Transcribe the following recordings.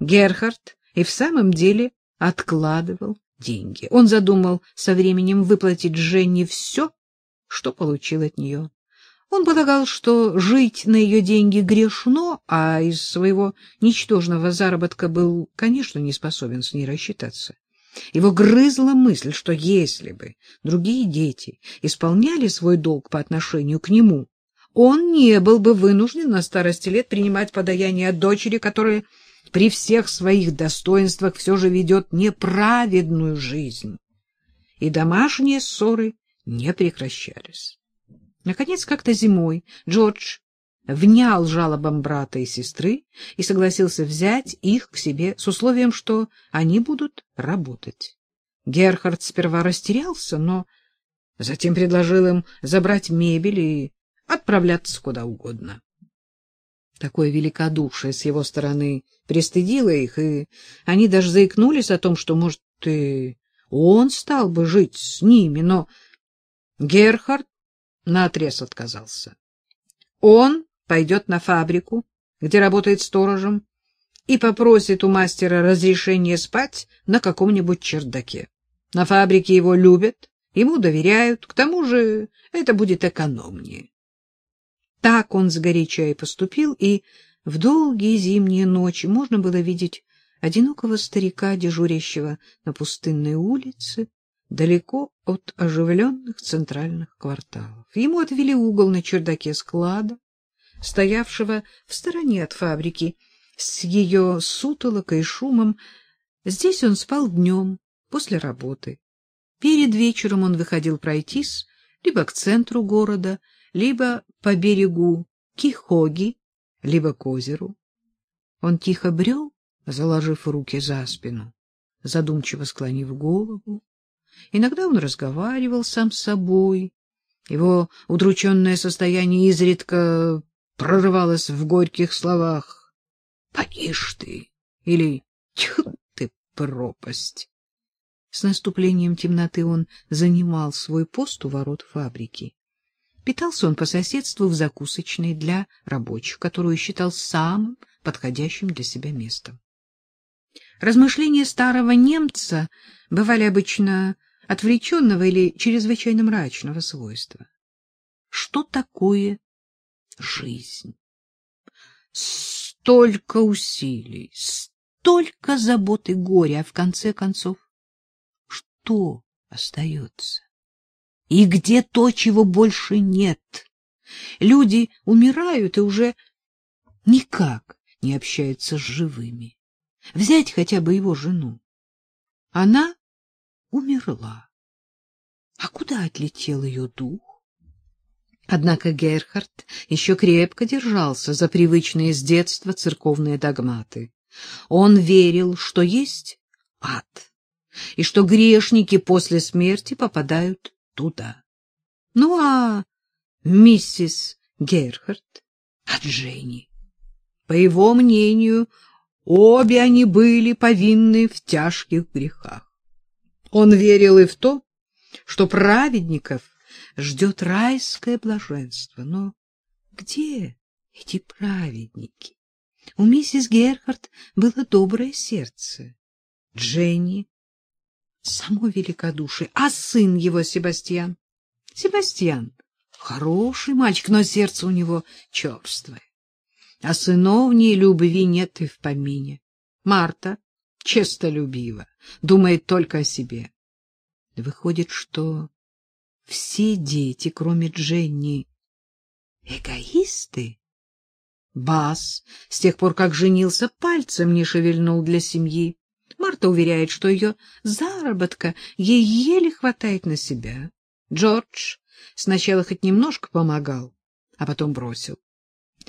Герхард и в самом деле откладывал деньги. Он задумал со временем выплатить Жене все, что получил от нее. Он полагал, что жить на ее деньги грешно, а из своего ничтожного заработка был, конечно, не способен с ней рассчитаться. Его грызла мысль, что если бы другие дети исполняли свой долг по отношению к нему, он не был бы вынужден на старости лет принимать подаяние от дочери, которая при всех своих достоинствах все же ведет неправедную жизнь. И домашние ссоры не прекращались. Наконец, как-то зимой Джордж внял жалобам брата и сестры и согласился взять их к себе с условием, что они будут работать. Герхард сперва растерялся, но затем предложил им забрать мебель и отправляться куда угодно. Такое великодушие с его стороны пристыдило их, и они даже заикнулись о том, что, может, и он стал бы жить с ними, но Герхард наотрез отказался. Он пойдет на фабрику, где работает сторожем, и попросит у мастера разрешения спать на каком-нибудь чердаке. На фабрике его любят, ему доверяют, к тому же это будет экономнее. Так он сгоряча и поступил, и в долгие зимние ночи можно было видеть одинокого старика, дежурящего на пустынной улице, далеко от оживленных центральных кварталов. Ему отвели угол на чердаке склада, стоявшего в стороне от фабрики, с ее сутолокой и шумом. Здесь он спал днем, после работы. Перед вечером он выходил пройтись либо к центру города, либо по берегу Кихоги, либо к озеру. Он тихо брел, заложив руки за спину, задумчиво склонив голову. Иногда он разговаривал сам с собой. Его удрученное состояние изредка прорывалось в горьких словах. «Подишь ты!» или «Тьфу ты, пропасть!» С наступлением темноты он занимал свой пост у ворот фабрики. Питался он по соседству в закусочной для рабочих, которую считал самым подходящим для себя местом. Размышления старого немца бывали обычно отвлеченного или чрезвычайно мрачного свойства. Что такое жизнь? Столько усилий, столько забот и горя, а в конце концов что остается? И где то, чего больше нет? Люди умирают и уже никак не общаются с живыми. Взять хотя бы его жену. Она умерла. А куда отлетел ее дух? Однако Герхард еще крепко держался за привычные с детства церковные догматы. Он верил, что есть ад, и что грешники после смерти попадают туда. Ну а миссис Герхард от Жени? По его мнению, обе они были повинны в тяжких грехах. Он верил и в то, что праведников ждет райское блаженство. Но где эти праведники? У миссис Герхард было доброе сердце. Дженни — само великодушие, а сын его Себастьян? Себастьян — хороший мальчик, но сердце у него черствое. А сыновней любви нет и в помине. Марта честолюбива, думает только о себе. Выходит, что все дети, кроме Дженни, эгоисты. Бас с тех пор, как женился, пальцем не шевельнул для семьи. Марта уверяет, что ее заработка ей еле хватает на себя. Джордж сначала хоть немножко помогал, а потом бросил.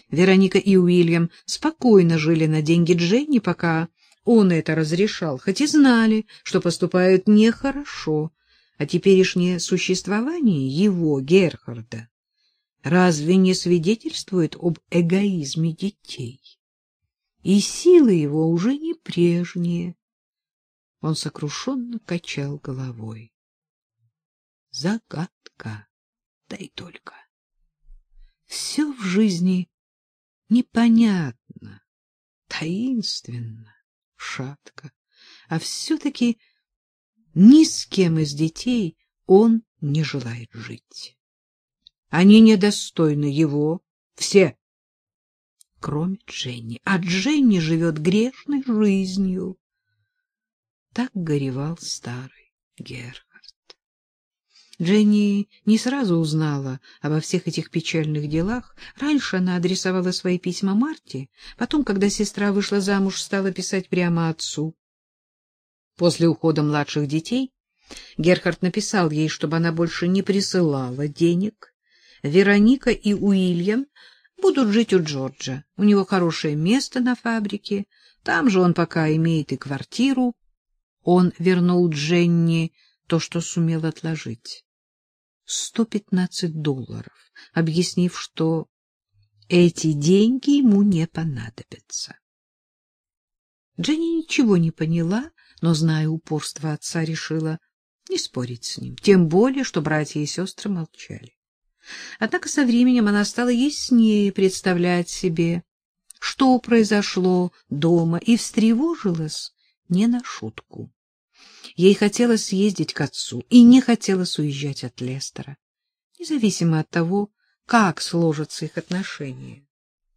Вероника и Уильям спокойно жили на деньги Дженни, пока он это разрешал, хоть и знали, что поступают нехорошо, а теперешнее существование его, Герхарда, разве не свидетельствует об эгоизме детей? И силы его уже не прежние. Он сокрушенно качал головой. Загадка, да и только. Все в жизни непонятно, таинственно. шатко. А все-таки ни с кем из детей он не желает жить. Они недостойны его, все, кроме Дженни. А Дженни живет грешной жизнью. Так горевал старый Герхард. Дженни не сразу узнала обо всех этих печальных делах. Раньше она адресовала свои письма Марте, потом, когда сестра вышла замуж, стала писать прямо отцу. После ухода младших детей Герхард написал ей, чтобы она больше не присылала денег. Вероника и Уильям будут жить у Джорджа. У него хорошее место на фабрике, там же он пока имеет и квартиру. Он вернул Дженни то, что сумел отложить. 115 долларов, объяснив, что эти деньги ему не понадобятся. Дженни ничего не поняла, но, зная упорство отца, решила не спорить с ним, тем более, что братья и сестры молчали. Однако со временем она стала яснее представлять себе, что произошло дома, и встревожилась не на шутку. Ей хотелось съездить к отцу и не хотелось уезжать от Лестера, независимо от того, как сложатся их отношения.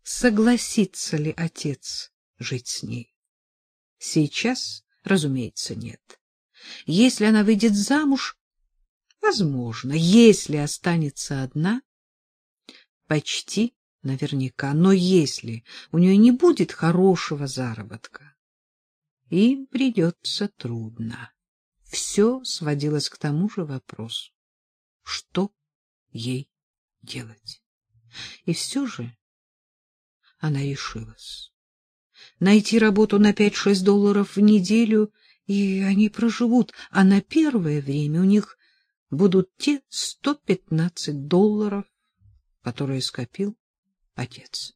Согласится ли отец жить с ней? Сейчас, разумеется, нет. Если она выйдет замуж, возможно, если останется одна, почти наверняка, но если у нее не будет хорошего заработка, им придется трудно все сводилось к тому же вопросу. Что ей делать? И все же она решилась. Найти работу на 5-6 долларов в неделю, и они проживут, а на первое время у них будут те 115 долларов, которые скопил отец.